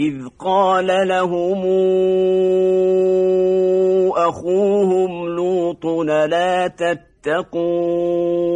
إذ قال لهم أخوهم لوط لا تتقون